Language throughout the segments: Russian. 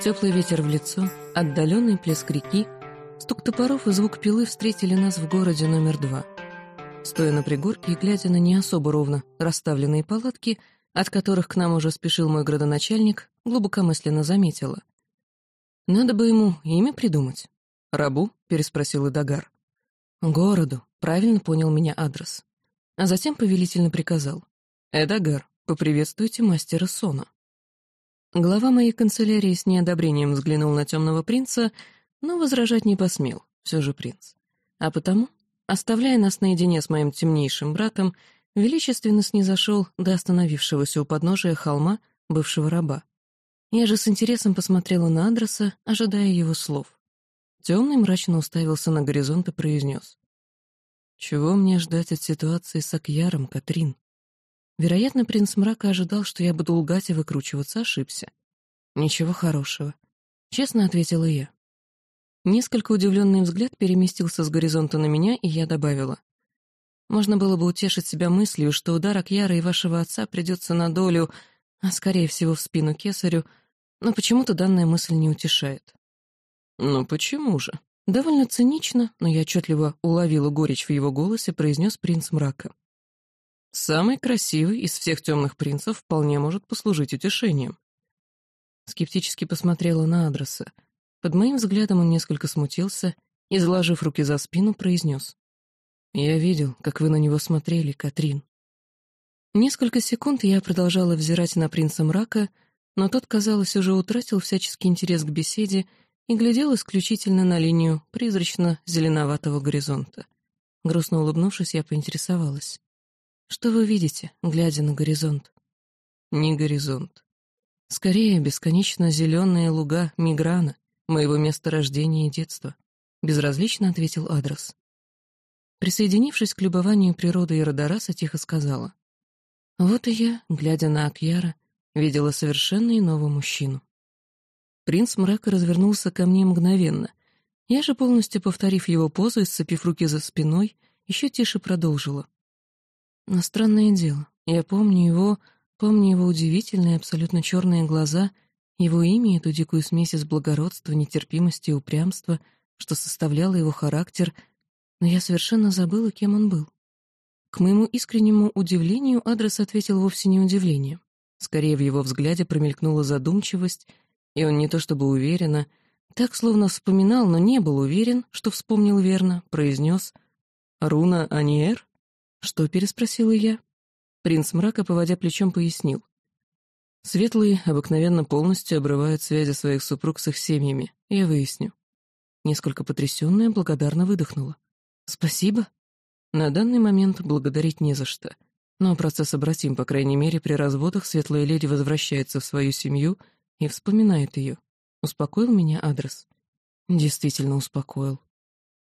Теплый ветер в лицо, отдаленный плеск реки, стук топоров и звук пилы встретили нас в городе номер два. Стоя на пригорке и глядя на не особо ровно расставленные палатки, от которых к нам уже спешил мой градоначальник, глубокомысленно заметила. «Надо бы ему имя придумать». «Рабу?» — переспросил Идагар. «Городу», — правильно понял меня адрес. А затем повелительно приказал. «Эдагар, поприветствуйте мастера Сона». Глава моей канцелярии с неодобрением взглянул на темного принца, но возражать не посмел, все же принц. А потому, оставляя нас наедине с моим темнейшим братом, величественно снизошел до остановившегося у подножия холма бывшего раба. Я же с интересом посмотрела на адреса, ожидая его слов. Темный мрачно уставился на горизонт и произнес. «Чего мне ждать от ситуации с Акьяром, Катрин?» Вероятно, принц мрака ожидал, что я буду лгать и выкручиваться, ошибся. «Ничего хорошего», — честно ответила я. Несколько удивленный взгляд переместился с горизонта на меня, и я добавила. Можно было бы утешить себя мыслью, что удар Акьяра и вашего отца придется на долю, а скорее всего в спину кесарю, но почему-то данная мысль не утешает. «Ну почему же?» Довольно цинично, но я отчетливо уловила горечь в его голосе, произнес принц мрака. Самый красивый из всех темных принцев вполне может послужить утешением. Скептически посмотрела на адреса. Под моим взглядом он несколько смутился и, заложив руки за спину, произнес. «Я видел, как вы на него смотрели, Катрин». Несколько секунд я продолжала взирать на принца мрака, но тот, казалось, уже утратил всяческий интерес к беседе и глядел исключительно на линию призрачно-зеленоватого горизонта. Грустно улыбнувшись, я поинтересовалась. Что вы видите, глядя на горизонт? Не горизонт. Скорее, бесконечно зеленые луга Миграна, моего места рождения и детства. Безразлично ответил адрес. Присоединившись к любованию природы и Родораса, тихо сказала. Вот и я, глядя на Акьяра, видела совершенно иного мужчину. Принц мрака развернулся ко мне мгновенно. Я же, полностью повторив его позу и сцепив руки за спиной, еще тише продолжила. Но странное дело, я помню его, помню его удивительные, абсолютно черные глаза, его имя эту дикую смесь из благородства, нетерпимости и упрямства, что составляло его характер, но я совершенно забыла, кем он был. К моему искреннему удивлению адрес ответил вовсе не удивлением. Скорее, в его взгляде промелькнула задумчивость, и он не то чтобы уверенно, так словно вспоминал, но не был уверен, что вспомнил верно, произнес «Руна Аниэр?» «Что?» — переспросила я. Принц мрака, поводя плечом, пояснил. Светлые обыкновенно полностью обрывают связи своих супруг с их семьями. Я выясню. Несколько потрясенная благодарно выдохнула. «Спасибо». На данный момент благодарить не за что. Но процесс обратим, по крайней мере, при разводах светлая леди возвращается в свою семью и вспоминает ее. Успокоил меня адрес. Действительно успокоил.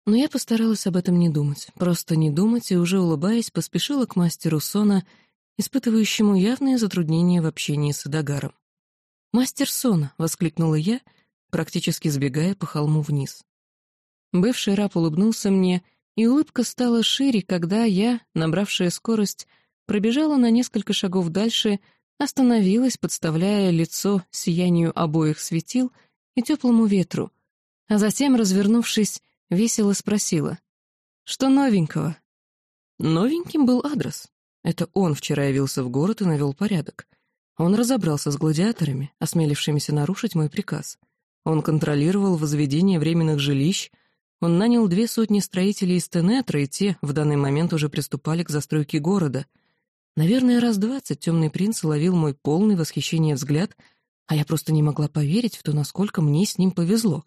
Но я постаралась об этом не думать, просто не думать и, уже улыбаясь, поспешила к мастеру Сона, испытывающему явные затруднения в общении с Эдагаром. «Мастер Сона!» — воскликнула я, практически сбегая по холму вниз. Бывший раб улыбнулся мне, и улыбка стала шире, когда я, набравшая скорость, пробежала на несколько шагов дальше, остановилась, подставляя лицо сиянию обоих светил и теплому ветру, а затем, развернувшись, весело спросила. «Что новенького?» Новеньким был адрес. Это он вчера явился в город и навел порядок. Он разобрался с гладиаторами, осмелившимися нарушить мой приказ. Он контролировал возведение временных жилищ, он нанял две сотни строителей из Тенетра, и те в данный момент уже приступали к застройке города. Наверное, раз двадцать темный принц ловил мой полный восхищение взгляд, а я просто не могла поверить в то, насколько мне с ним повезло.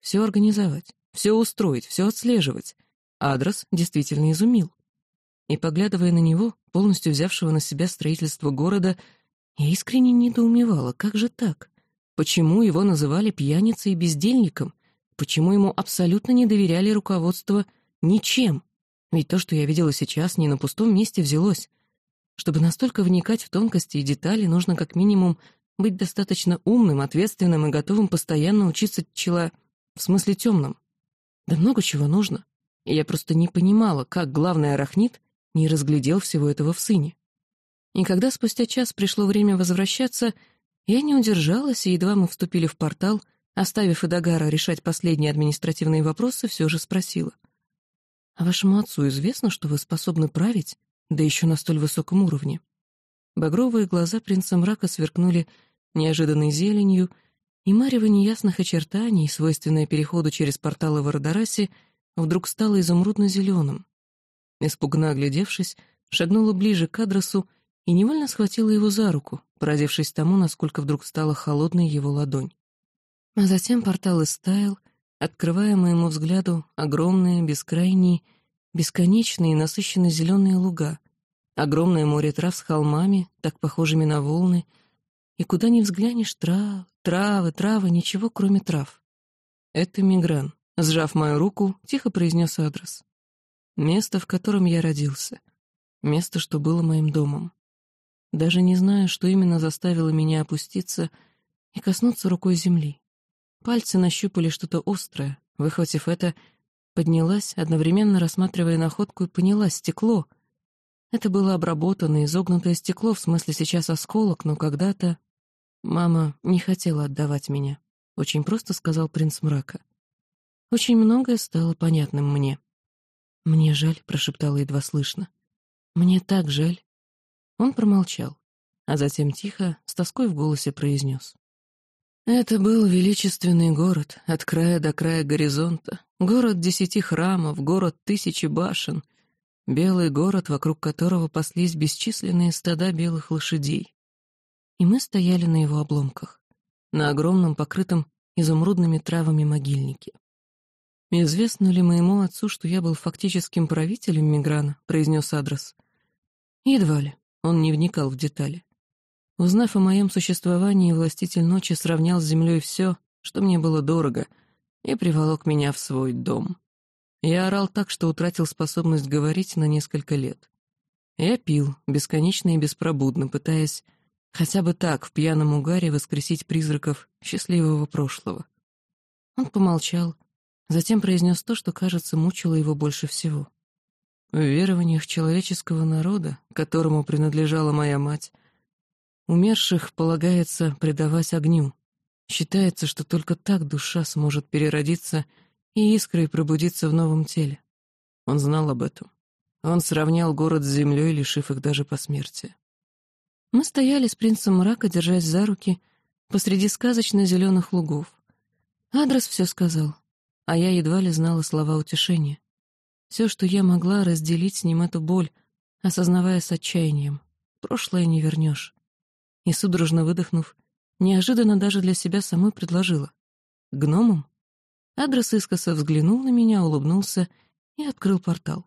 Все организовать, все устроить, все отслеживать. Адрес действительно изумил. И, поглядывая на него, полностью взявшего на себя строительство города, я искренне недоумевала, как же так? Почему его называли пьяницей и бездельником? Почему ему абсолютно не доверяли руководство ничем? Ведь то, что я видела сейчас, не на пустом месте взялось. Чтобы настолько вникать в тонкости и детали, нужно как минимум быть достаточно умным, ответственным и готовым постоянно учиться чела... в смысле темным. Да много чего нужно. Я просто не понимала, как главный арахнит не разглядел всего этого в сыне. И когда спустя час пришло время возвращаться, Я не удержалась, и едва мы вступили в портал, оставив Эдагара решать последние административные вопросы, все же спросила. «А вашему отцу известно, что вы способны править, да еще на столь высоком уровне?» Багровые глаза принца мрака сверкнули неожиданной зеленью, и марево неясных очертаний, свойственное переходу через порталы в Ардарасе, вдруг стало изумрудно-зеленым. Испуганно оглядевшись, шагнула ближе к адресу и невольно схватила его за руку, поразившись тому, насколько вдруг стала холодной его ладонь. А затем портал истаял, открывая моему взгляду огромные, бескрайние, бесконечные, насыщенно зеленые луга, огромное море трав с холмами, так похожими на волны, и куда ни взглянешь трав, травы, травы, ничего, кроме трав. Это Мигран, сжав мою руку, тихо произнес адрес. Место, в котором я родился. Место, что было моим домом. Даже не знаю, что именно заставило меня опуститься и коснуться рукой земли. Пальцы нащупали что-то острое. Выхватив это, поднялась, одновременно рассматривая находку, и поняла — стекло. Это было обработанное, изогнутое стекло, в смысле сейчас осколок, но когда-то... Мама не хотела отдавать меня. Очень просто сказал принц мрака. Очень многое стало понятным мне. «Мне жаль», — прошептала едва слышно. «Мне так жаль». Он промолчал, а затем тихо, с тоской в голосе произнес. Это был величественный город, от края до края горизонта, город десяти храмов, город тысячи башен, белый город, вокруг которого паслись бесчисленные стада белых лошадей. И мы стояли на его обломках, на огромном покрытом изумрудными травами могильнике. «Известно ли моему отцу, что я был фактическим правителем Миграна?» — произнес адрес. Едва ли. Он не вникал в детали. Узнав о моем существовании, властитель ночи сравнял с землей все, что мне было дорого, и приволок меня в свой дом. Я орал так, что утратил способность говорить на несколько лет. Я пил, бесконечно и беспробудно, пытаясь хотя бы так в пьяном угаре воскресить призраков счастливого прошлого. Он помолчал, затем произнес то, что, кажется, мучило его больше всего. В верованиях человеческого народа, которому принадлежала моя мать, Умерших полагается предавать огню. Считается, что только так душа сможет переродиться и искрой пробудиться в новом теле. Он знал об этом. Он сравнял город с землей, лишив их даже посмертия. Мы стояли с принцем мрака, держась за руки, посреди сказочно зеленых лугов. Адрес все сказал, а я едва ли знала слова утешения. Все, что я могла, разделить с ним эту боль, осознавая с отчаянием. Прошлое не вернешь и, судорожно выдохнув, неожиданно даже для себя самой предложила. «Гномом?» Адрес искоса взглянул на меня, улыбнулся и открыл портал.